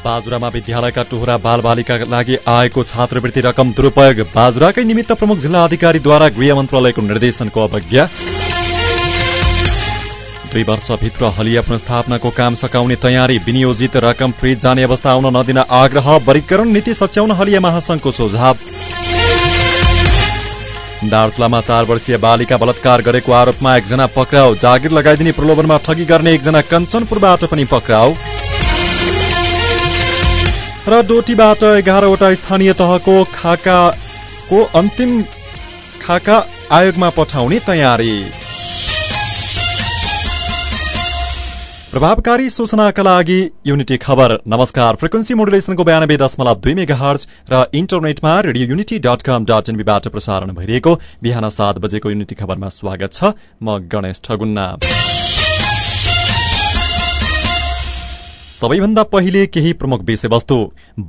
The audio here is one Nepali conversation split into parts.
बाजुरामा विद्यालयका टोहरा बालबालिकाका लागि आएको छात्रवृत्ति रकम दुरूपयोग बाजुराकै निमित्त प्रमुख जिल्ला अधिकारीद्वारा गृह मन्त्रालयको निर्देशनको अवज्ञा। दुई वर्षभित्र हलिया पुनस्थापनाको काम सकाउने तयारी विनियोजित रकम फ्रिज जाने अवस्था आउन नदिन आग्रह वर्गीकरण नीति सच्याउन हलिया महासंघको सुझाव। दार्चुलामा चार वर्षीय बालिका बलात्कार गरेको आरोपमा एकजना पक्राउ जागिर लगाइदिने प्रलोभनमा ठगी गर्ने एकजना कञ्चनपुरबाट पनि पक्राउ। र डोटीबाट एघारवटा स्थानीय तहको खाकाको अन्तिम खाका आयोगमा पठाउने तयारी। प्रभावकारी सूचनाका लागि युनिटी खबर। नमस्कार। फ्रिक्वेन्सी मोडुलेसनको बयानब्बे दशमलव दुई मेगा हर्ज र इन्टरनेटमा radio unity dot com dot एनबीबाट प्रसारण भइरहेको बिहान सात बजेको युनिटी खबरमा स्वागत छ। म गणेश ठगुन्ना। सबैभन्दा पहिले केही प्रमुख विषयवस्तु।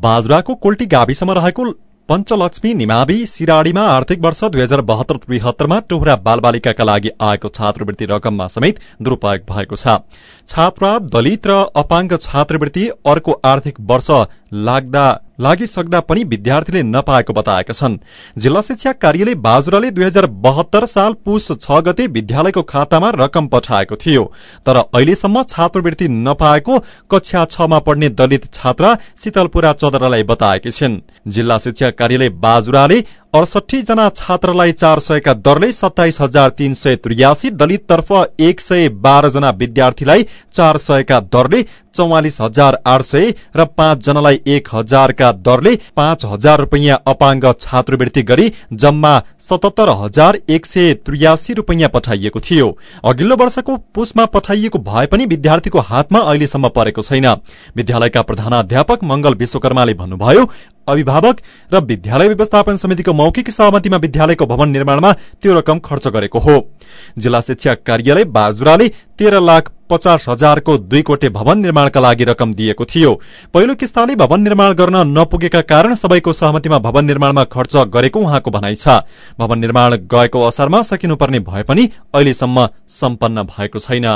बाजुराको कोल्टी गाविसमा रहेको पञ्चलक्ष्मी निमावि सिराडीमा आर्थिक वर्ष दुई हजार बहत्तर त्रिहत्तरमा टोहरा बालबालिकाका लागि आएको छात्रवृत्ति रकममा समेत दुरूपयोग भएको छ। छात्रा दलित र अपाङ्ग छात्रवृत्ति अर्को आर्थिक वर्ष लाग्दा लागिसक्दा पनि विद्यार्थीले नपाएको बताएका छन्। जिल्ला शिक्षा कार्यालय बाजुराले दुई हजार बहत्तर साल पुष छ गते विद्यालयको खातामा रकम पठाएको थियो। तर अहिलेसम्म छात्रवृत्ति नपाएको कक्षा छमा पढ्ने दलित छात्रा शीतलपुरा चदरालाई बताएकी छिन्। जिल्ला शिक्षा कार्यालय बाजुराले अडसठी जना छात्रलाई चार सयका दरले सत्ताइस हजार तीन सय त्रियासी दलिततर्फ एक सय बाह्र जना विद्यार्थीलाई चार सयका दरले चौवालिस हजार आठ सय र पाँच जनालाई एक हजारका दरले पाँच हजार रूपियाँ अपाङ्ग छात्रवृत्ति गरी जम्मा सतहत्तर हजार एक सय त्रियासी रूपियाँ पठाइएको थियो। अघिल्लो वर्षको पुसमा पठाइएको भए पनि विद्यार्थीको हातमा अहिलेसम्म परेको छैन। विद्यालयका प्रधानाध्यापक मंगल विश्वकर्माले भन्नुभयो अभिभावक र विद्यालय व्यवस्थापन समितिको मौखिक सहमतिमा विद्यालयको भवन निर्माणमा त्यो रकम खर्च गरेको हो। जिल्ला शिक्षा कार्यालय बाजुराले तेह्र लाख पचास हजारको दुई कोटे भवन निर्माणका लागि रकम दिएको थियो। पहिलो किस्ताले भवन निर्माण गर्न नपुगेका कारण सबैको सहमतिमा भवन निर्माणमा खर्च गरेको उहाँको भनाइ छ। भवन निर्माण गएको असारमा सकिनुपर्ने भए पनि अहिलेसम्म सम्पन्न भएको छैन।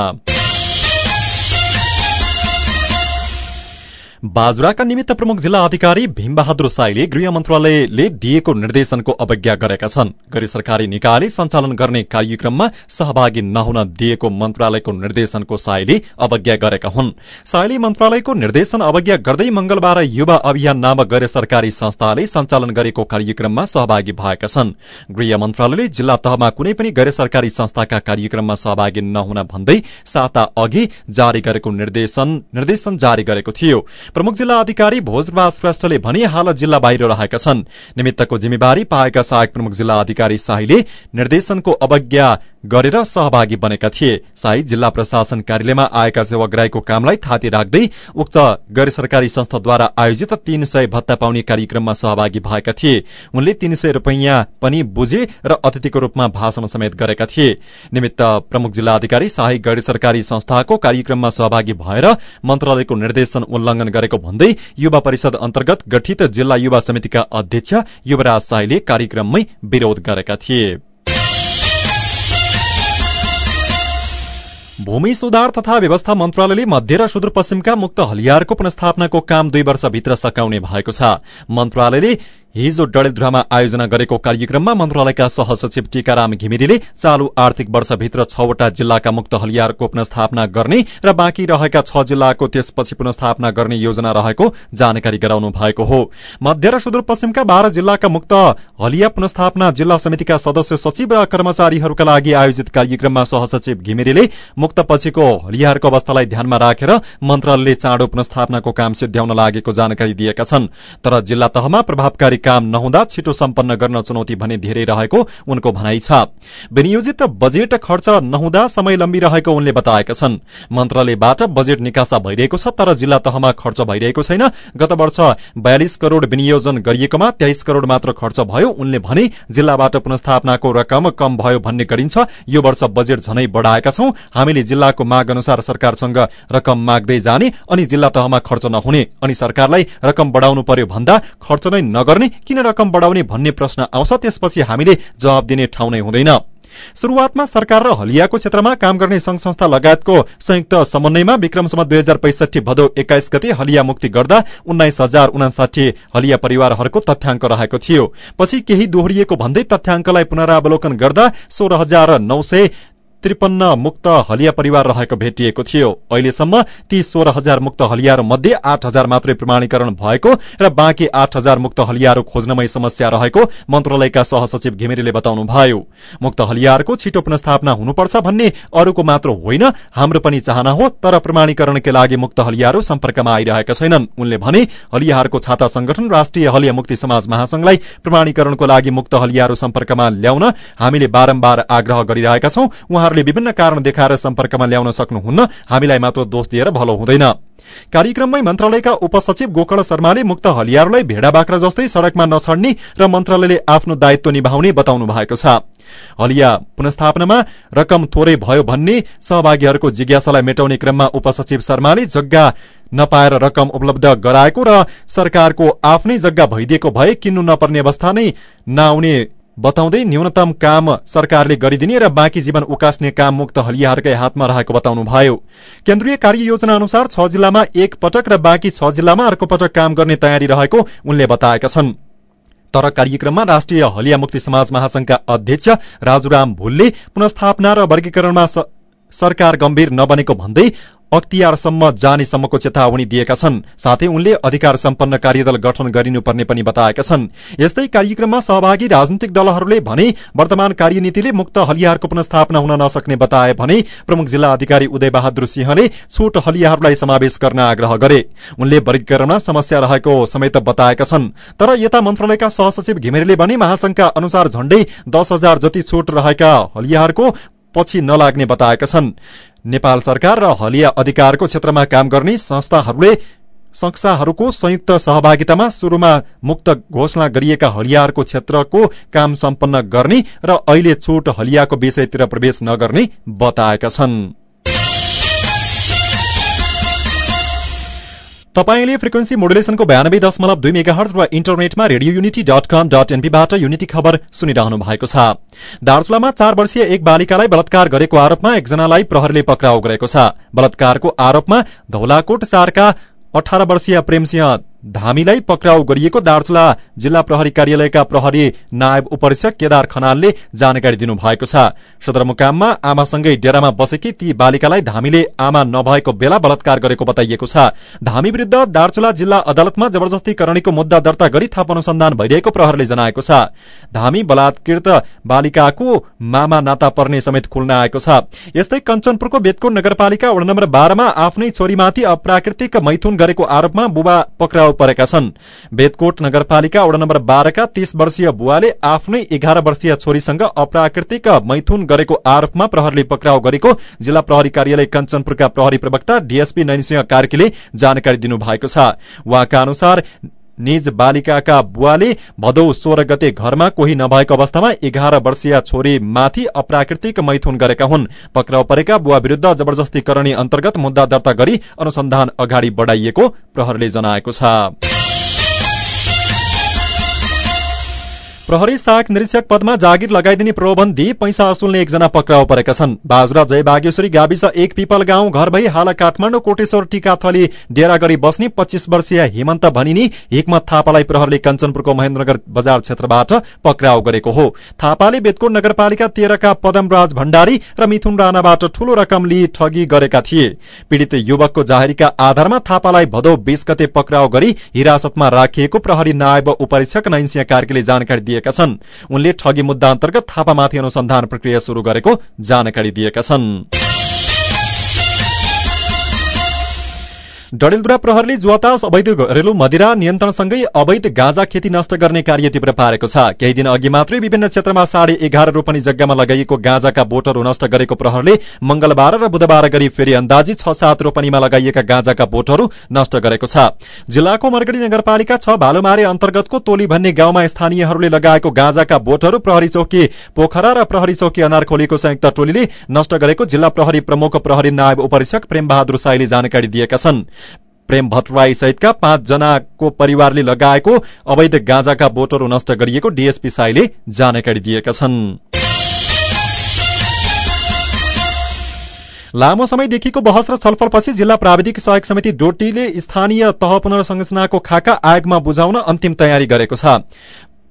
बाजुराका निमित्त प्रमुख जिल्ला अधिकारी भीमबहादुर साईले गृह मन्त्रालयले दिएको निर्देशनको अवज्ञा गरेका छन्। गैर सरकारी निकायले सञ्चालन गर्ने कार्यक्रममा सहभागी नहुन दिएको मन्त्रालयको निर्देशनको साईले अवज्ञा गरेका हुन्। साईले मन्त्रालयको निर्देशन अवज्ञा गर्दै मंगलबार युवा अभियान नामक गैर सरकारी संस्थाले सञ्चालन गरेको कार्यक्रममा सहभागी भएका छन्। गृह मन्त्रालयले जिल्ला तहमा कुनै पनि गैर सरकारी संस्थाका कार्यक्रममा सहभागी नहुन भन्दै साता अघि जारी गरेको निर्देशन जारी गरेको थियो। प्रमुख जिल्ला अधिकारी भोजराज श्रेष्ठले भने हाल जिल्ला बाहिर रहेका छन्। निमित्तको जिम्मेवारी पाएका सहायक प्रमुख जिल्ला अधिकारी शाहीले निर्देशनको अवज्ञा गरेर सहभागी बनेका थिए। शाही जिल्ला प्रशासन कार्यालयमा आएका सेवाग्राहीको कामलाई थाती राख्दै उक्त गैर सरकारी संस्थाद्वारा आयोजित तीन सय भत्ता पाउने कार्यक्रममा सहभागी भएका थिए। उनले तीन सय रूपियाँ पनि बुझे र अतिथिको रूपमा भाषण समेत गरेका थिए। निमित्त प्रमुख जिल्ला अधिकारी शाही गैर सरकारी संस्थाको कार्यक्रममा सहभागी भएर मन्त्रालयको निर्देशन उल्लंघन गरेको भन्दै युवा परिषद अन्तर्गत गठित जिल्ला युवा समितिका अध्यक्ष युवराज शाहीले कार्यक्रममै विरोध गरेका थिए। भूमि सुधार तथा व्यवस्था मन्त्रालयले मध्य र सुदूरपश्चिमका मुक्त हलियारको पुनस्थापनाको काम दुई वर्षभित्र सकाउने भएको छ। मन्त्रालयले हिजो डडेलधुरामा आयोजना गरेको कार्यक्रममा मन्त्रालयका सहसचिव टीकाराम घिमिरेले चालू आर्थिक वर्षभित्र छवटा जिल्लाका मुक्त हलियारको पुनस्थापना गर्ने र बाँकी रहेका छ जिल्लाको त्यसपछि पुनस्थापना गर्ने योजना रहेको जानकारी गराउनु भएको हो। मध्य र सुदूरपश्चिमका बाह्र जिल्लाका मुक्त हलिया पुनस्थापना जिल्ला समितिका सदस्य सचिव र कर्मचारीहरूका लागि आयोजित कार्यक्रममा सहसचिव घिमिरेले मुक्त पछिको हलियारको अवस्थालाई ध्यानमा राखेर मन्त्रालयले चाँडो पुनस्थापनाको काम सिद्ध्याउन लागेको जानकारी दिएका छन्। तर जिल्ला तहमा प्रभावकारी काम नहुँदा छिटो सम्पन्न गर्न चुनौती भने धेरै रहेको उनको भनाइ छ। विनियोजित बजेट खर्च नहुँदा समय लम्बिरहेको उनले बताएका छन्। मन्त्रालयबाट बजेट निकासा भइरहेको छ तर जिल्ला तहमा खर्च भइरहेको छैन। गत वर्ष बयालिस करोड़ विनियोजन गरिएकोमा तेइस करोड़ मात्र खर्च भयो उनले भने जिल्लाबाट पुनस्थापनाको रकम कम भयो भन्ने गरिन्छ। यो वर्ष बजेट झनै बढ़ाएका छौं। हामीले जिल्लाको माग अनुसार सरकारसँग रकम माग्दै जाने अनि जिल्ला तहमा खर्च नहुने अनि सरकारलाई रकम बढ़ाउनु पर्यो भन्दा खर्च नै नगर्ने किन रकम बढ़ाउने भन्ने प्रश्न आउँछ त्यसपछि हामीले जवाब दिने ठाउँ नै हुँदैन। शुरूआतमा सरकार र हलियाको क्षेत्रमा काम गर्ने संघ संस्था लगायतको संयुक्त समन्वयमा विक्रमसम्म दुई हजार पैसठी भदौ एक्काइस गते हलिया मुक्ति गर्दा उन्नाइस हजार उनासाठी हलिया परिवारहरूको तथ्याङ्क रहेको थियो। पछि केही दोहोरिएको भन्दै तथ्याङ्कलाई पुनरावलोकन गर्दा सोह्र हजार नौ सय त्रिपन्न मुक्त हलिया परिवार रहेको भेटिएको थियो। अहिलेसम्म ती सोह्र हजार मुक्त हलियाहरू मध्ये आठ हजार मात्रै प्रमाणीकरण भएको र बाँकी आठ हजार मुक्त हलियाहरू खोज्नमै समस्या रहेको मन्त्रालयका सहसचिव घिमिरेले बताउनुभयो। मुक्त हलियाहरूको छिटो पुनस्थापना हुनुपर्छ भन्ने अरूको मात्र होइन हाम्रो पनि चाहना हो तर प्रमाणीकरणकै लागि मुक्त हलियाहरू सम्पर्कमा आइरहेका छैनन्। उनले भने हलियाहरूको छाता संगठन राष्ट्रिय हलिया मुक्ति समाज महासंघलाई प्रमाणीकरणको लागि मुक्त हलियाहरू सम्पर्कमा ल्याउन हामीले बारम्बार आग्रह गरिरहेका छौं। उहाँहरूले विभिन्न कारण देखाएर सम्पर्कमा ल्याउन सक्नुहुन्न। हामीलाई मात्र दोष दिएर भलो हुँदैन। कार्यक्रममै मन्त्रालयका उपसचिव गोकर्ण शर्माले मुक्त हलियाहरूलाई भेडा बाख्रा जस्तै सड़कमा नछड्ने र मन्त्रालयले आफ्नो दायित्व निभाउने बताउनु भएको छ। हलिया पुनस्थापनामा रकम थोरै भयो भन्ने सहभागीहरूको जिज्ञासालाई मेटाउने क्रममा उपसचिव शर्माले जग्गा नपाएर रकम उपलब्ध गराएको र सरकारको आफ्नै जग्गा भइदिएको भए किन्नु नपर्ने अवस्था नै नआउने बताउँदै न्यूनतम काम सरकारले गरिदिने र बाँकी जीवन उकास्ने काम मुक्त हलियाहरूकै हातमा रहेको बताउनुभयो। केन्द्रीय कार्य योजना अनुसार छ जिल्लामा एक पटक र बाँकी छ जिल्लामा अर्को पटक काम गर्ने तयारी रहेको उनले बताएका छन्। तर कार्यक्रममा राष्ट्रिय हलिया मुक्ति समाज महासंघका अध्यक्ष राजुराम भुलले पुनस्थापना र वर्गीकरणमा सरकार गम्भीर नबनेको भन्दै अख्तियारसम्म जानेसम्मको चेतावनी दिएका छन्। साथै उनले अधिकार सम्पन्न कार्यदल गठन गरिनुपर्ने पनि बताएका छन्। यस्तै कार्यक्रममा सहभागी राजनैतिक दलहरूले भने वर्तमान कार्यनीतिले मुक्त हलियाहरूको पुनस्थापना हुन नसक्ने बताए भने प्रमुख जिल्ला अधिकारी उदय बहादुर सिंहले छुट हलियाहरूलाई समावेश गर्न आग्रह गरे। उनले वर्गीकरणमा समस्या रहेको समेत बताएका छन्। तर यता मन्त्रालयका सहसचिव घिमिरेले भने महासंघका अनुसार झण्डै दस हजार जति छुट रहेका हलियाहरूको पछि नलाग्ने बताएका छन्। नेपाल सरकार र हलिया अधिकारको क्षेत्रमा काम गर्ने संस्थाहरूले संस्थाहरूको संयुक्त सहभागितामा शुरूमा मुक्त घोषणा गरिएका हलियाहरूको क्षेत्रको काम सम्पन्न गर्ने र अहिले छुट हलियाको विषयतिर प्रवेश नगर्ने बताएका छन्। तपाईँले फ्रिक्वेन्सी मोडुलेसनको बयानब्बे दशमलव दुई मेगा हर्ज र इन्टरनेटमा radio unity dot com dot एनपीबाट unity खबर सुनिरहनु भएको छ। दार्चुलामा चार वर्षीय एक बालिकालाई बलात्कार गरेको आरोपमा एकजनालाई प्रहरीले पक्राउ गरेको छ। बलात्कारको आरोपमा धौलाकोट चारका अठार वर्षीय प्रेमसिंह धामीलाई पक्राउ गरिएको दार्चुला जिल्ला प्रहरी कार्यालयका प्रहरी नायब उपरीक्षक केदार खनालले जानकारी दिनुभएको छ। सदरमुकाममा आमासँगै डेरामा बसेकी ती बालिकालाई धामीले आमा नभएको बेला बलात्कार गरेको बताइएको छ। धामी विरूद्ध दार्चुला जिल्ला अदालतमा जबरजस्तीकरणीको मुद्दा दर्ता गरी थप अनुसन्धान भइरहेको प्रहरले जनाएको छ। धामी बलात्कृत बालिकाको मामा नाता पर्ने समेत खुल्न आएको छ। यस्तै कञ्चनपुरको बेतकोट नगरपालिका वडा नम्बर बाह्रमा आफ्नै छोरीमाथि अप्राकृतिक मैथुन गरेको आरोपमा बुबा पक्राउ परेका छन्। बेदकोट नगरपालिका वडा नम्बर बाह्रका तीस वर्षीय बुवाले आफ्नै एघार वर्षीय छोरीसँग अप्राकृतिक मैथुन गरेको आरोपमा प्रहरले पक्राउ गरेको जिल्ला प्रहरी कार्यालय कञ्चनपुरका प्रहरी प्रवक्ता डीएसपी नैनसिंह कार्कीले जानकारी दिनुभएको छ। उहाँका अनुसार निज बालिकाका बुवाले भदौ सोह्र गते घरमा कोही नभएको अवस्थामा एघार वर्षीय छोरी माथि अप्राकृतिक मैथुन गरेका हुन्। पक्राउ परेका बुवा विरूद्ध जबरजस्तीकरणी अन्तर्गत मुद्दा दर्ता गरी अनुसन्धान अगाडि बढ़ाइएको प्रहरले जनाएको छ। प्रहरी सहायक निरीक्षक पदमा जागिर लगाइदिने दिई पैसा असुल्ने एकजना पक्राउ परेका छन्। बाजुरा जय बागेश्वरी गाविस एक पिपल गाउँ घर भई हाल काठमाडौँ कोटेश्वर टीकाथली डेरा गरी बस्ने पच्चीस वर्षीय हेमन्त भनिनी हिकमत थापालाई प्रहरले कञ्चनपुरको महेन्द्रनगर बजार क्षेत्रबाट पक्राउ गरेको हो। थापाले बेतकोट नगरपालिका तेह्रका पदमराज भण्डारी र मिथुन राणाबाट ठूलो रकम लिई ठगी गरेका थिए। पीड़ित युवकको जाहेरीका आधारमा थापालाई भदौ बीस गते पक्राउ गरी हिरासतमा राखिएको प्रहरी नायब उपरीक्षक नैनसिंह कार्कीले जानकारी दिए दिएका छन्। उनले ठगी मुद्दा अन्तर्गत थापामाथि अनुसन्धान प्रक्रिया शुरू गरेको जानकारी दिएका छन्। डडेलधुरा प्रहरले जुवातास अवैध घरेलु मदिरा नियन्त्रणसँगै अवैध गाँजा खेती नष्ट गर्ने कार्य तीव्र पारेको छ। केही दिन अघि मात्रै विभिन्न क्षेत्रमा साढे एघार रोपनी जग्गामा लगाइएको गाँजाका बोटहरू नष्ट गरेको प्रहरले मंगलबार र बुधबार गरी फेरि अन्दाजी छ सात रोपनीमा लगाइएका गाँजाका बोटहरू नष्ट गरेको छ। जिल्लाको मरगड़ी नगरपालिका छ भालुमारे अन्तर्गतको तोली भन्ने गाउँमा स्थानीयहरूले लगाएको गाँजाका बोटहरू प्रहरी चौकी पोखरा र प्रहरी चौकी अनारखोलीको संयुक्त टोलीले नष्ट गरेको जिल्ला प्रहरी प्रमुख प्रहरी नायब उपरीक्षक प्रेम बहादुर साईले जानकारी दिएका छन्। प्रेम भट्टराई सहितका पाँचजनाको परिवारले लगाएको अवैध गाँजाका बोटहरू नष्ट गरिएको डीएसपी साईले जानकारी दिएका छन्। लामो समयदेखिको बहस र छलफलपछि जिल्ला प्राविधिक सहयोग समिति डोटीले स्थानीय तह पुनर्संरचनाको खाका आयोगमा बुझाउन अन्तिम तयारी गरेको छ।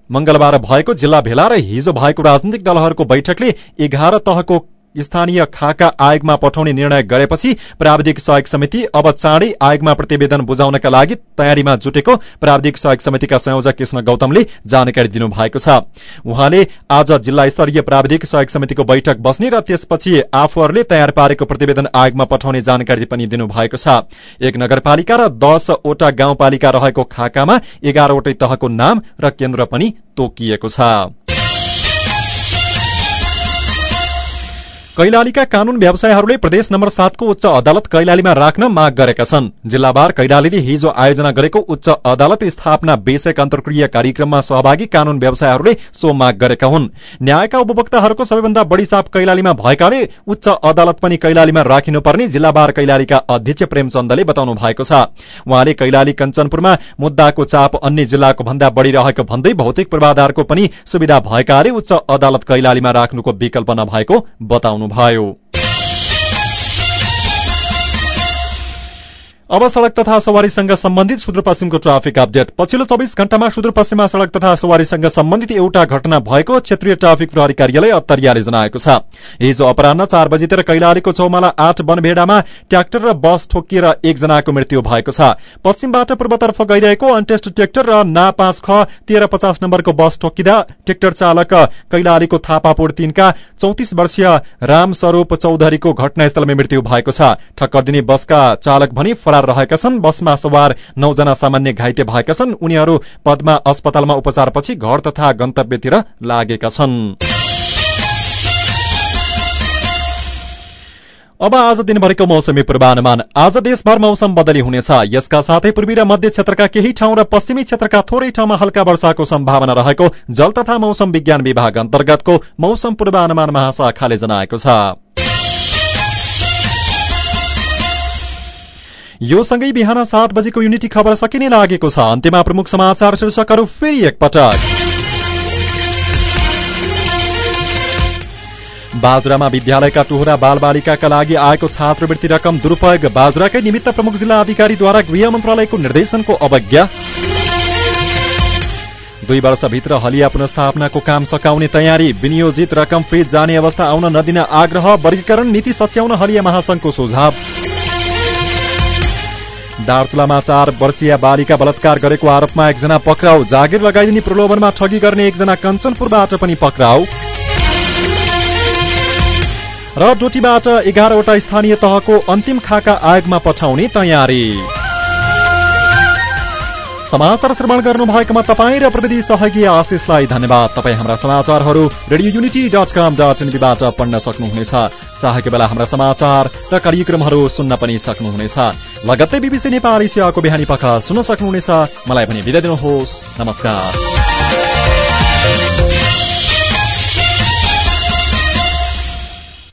मंगलबार भएको जिल्ला भेला र हिजो भएको राजनीतिक दलहरूको बैठकले एघार तहको स्थानीय खाका आयोगमा पठाउने निर्णय गरेपछि प्राविधिक सहयोग समिति अब चाँडै आयोगमा प्रतिवेदन बुझाउनका लागि तयारीमा जुटेको प्राविधिक सहयोग समितिका संयोजक कृष्ण गौतमले जानकारी दिनुभएको छ। उहाँले आज जिल्ला स्तरीय प्राविधिक सहयोग समितिको बैठक बस्ने र त्यसपछि आफूहरूले तयार पारेको प्रतिवेदन आयोगमा पठाउने जानकारी पनि दिनुभएको छ। एक नगरपालिका र दसवटा गाउँपालिका रहेको खाकामा एघारवटै तहको नाम र केन्द्र पनि तोकिएको छ। कैलालीका कानून व्यवसायहरूले प्रदेश नम्बर सातको उच्च अदालत कैलालीमा राख्न माग गरेका छन्। जिल्लाबार कैलालीले हिजो आयोजना गरेको उच्च अदालत स्थापना विषयक अन्तर्क्रिया कार्यक्रममा सहभागी कानून व्यवसायहरूले सो माग गरेका हुन्। न्यायका उपभोक्ताहरूको सबैभन्दा बढ़ी चाप कैलालीमा भएकाले उच्च अदालत पनि कैलालीमा राखिनुपर्ने जिल्लाबार कैलालीका अध्यक्ष प्रेमचन्दले बताउनु भएको छ। उहाँले कैलाली कञ्चनपुरमा मुद्दाको चाप अन्य जिल्लाको भन्दा बढ़ी रहेको भन्दै भौतिक पूर्वाधारको पनि सुविधा भएकाले उच्च अदालत कैलालीमा राख्नुको विकल्प नभएको बताउनु भयो अब सड़क तथा सवारीसँग सम्बन्धित सुदूरपश्चिमको ट्राफिक अपडेट। पछिल्लो चौबिस घण्टामा सुदूरपश्चिममा सड़क तथा सवारीसँग सम्बन्धित एउटा घटना भएको क्षेत्रीय ट्राफिक प्रहरी कार्यालय अत्तरियाले जनाएको छ। हिजो अपरान्न चार बजीतिर कैलालीको चौमाला आठ वनभेडामा ट्र्याक्टर र बस ठोकिएर एकजनाको मृत्यु भएको छ। पश्चिमबाट पूर्वतर्फ गइरहेको अन्टेस्ट ट्र्याक्टर र ना पाँच ख तेह्र पचास नम्बरको बस ठोकिँदा ट्र्याक्टर चालक कैलालीको थापापुर तीनका चौतिस वर्षीय रामस्वरूप चौधरीको घटनास्थलमै मृत्यु भएको छ। ठक्कर दिने बसका चालक भनी फरार रहेका छन्। बसमा सवार नौजना सामान्य घाइते भएका छन्। उनीहरू पद्मा अस्पतालमा उपचारपछि घर तथा गन्तव्यतिर लागेका छन्। अब आज दिनभरिको मौसमी पूर्वानुमान। आज देशभर मौसम बदली हुनेछ। यसका साथै पूर्वी र मध्य क्षेत्रका केही ठाउँ र पश्चिमी क्षेत्रका थोरै ठाउँमा हल्का वर्षाको सम्भावना रहेको जल तथा मौसम विज्ञान विभाग अन्तर्गतको मौसम पूर्वानुमान महाशाखाले जनाएको छ। यो सँगै बिहान सात बजेको युनिटी खबर सकिने लागेको छ। अन्त्यमा प्रमुख समाचार शीर्षकहरू फेरि एकपटक। बाजुरामा विद्यालयका टोहरा बालबालिकाका लागि आएको छात्रवृत्ति रकम दुरूपयोग बाजुराकै निमित्त प्रमुख जिल्ला अधिकारीद्वारा गृह मन्त्रालयको निर्देशनको अवज्ञा। दुई वर्षभित्र हलिया पुनस्थापनाको काम सकाउने तयारी विनियोजित रकम फ्रिज जाने अवस्था आउन नदिन आग्रह वर्गीकरण नीति सच्याउन हलिया महासंघको सुझाव। दार्चुलामा चार वर्षीय बालिका बलात्कार गरेको आरोपमा एकजना पक्राउ जागिर लगाइदिने प्रलोभनमा ठगी गर्ने एकजना कञ्चनपुरबाट पनि पक्राउ। र डोटीबाट एघारवटा स्थानीय तहको अन्तिम खाका आयोगमा पठाउने तयारी। समाचार श्रवण गर्नु भएकोमा तपाईँ र प्रविधि सहयोगी आशिषलाई धन्यवाद। तपाईँ हाम्रा समाचारहरू radio unity dot com dot एनबीबाट पढ्न सक्नुहुनेछ। चाहेको बेला हाम्रा समाचार र कार्यक्रमहरू सुन्न पनि सक्नुहुनेछ। लगत्तै बिबिसी नेपाली सेवाको बिहानी पख सुन्न सक्नुहुनेछ। मलाई पनि बिदा दिनुहोस्। नमस्कार।